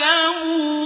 كَمُ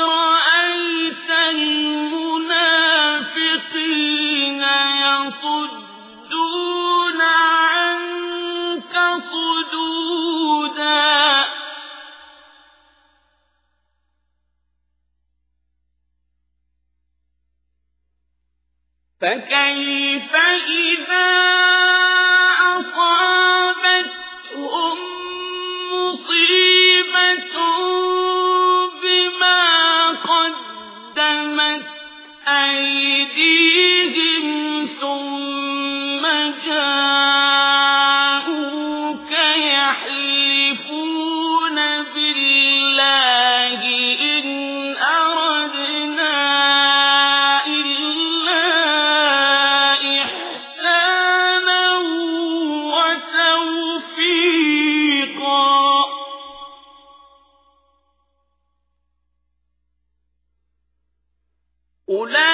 رأيت المنافقين يصدون عنك صدودا. فكيف إذا أولئك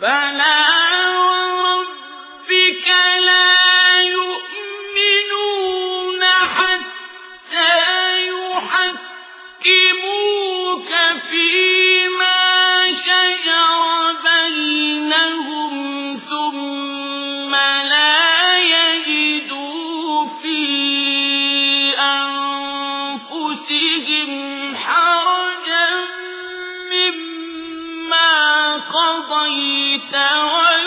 فلا وربك لا يؤمنون حتى يحكموك فيما شجر بينهم ثم لا يجدوا في أنفسهم قضيت ولا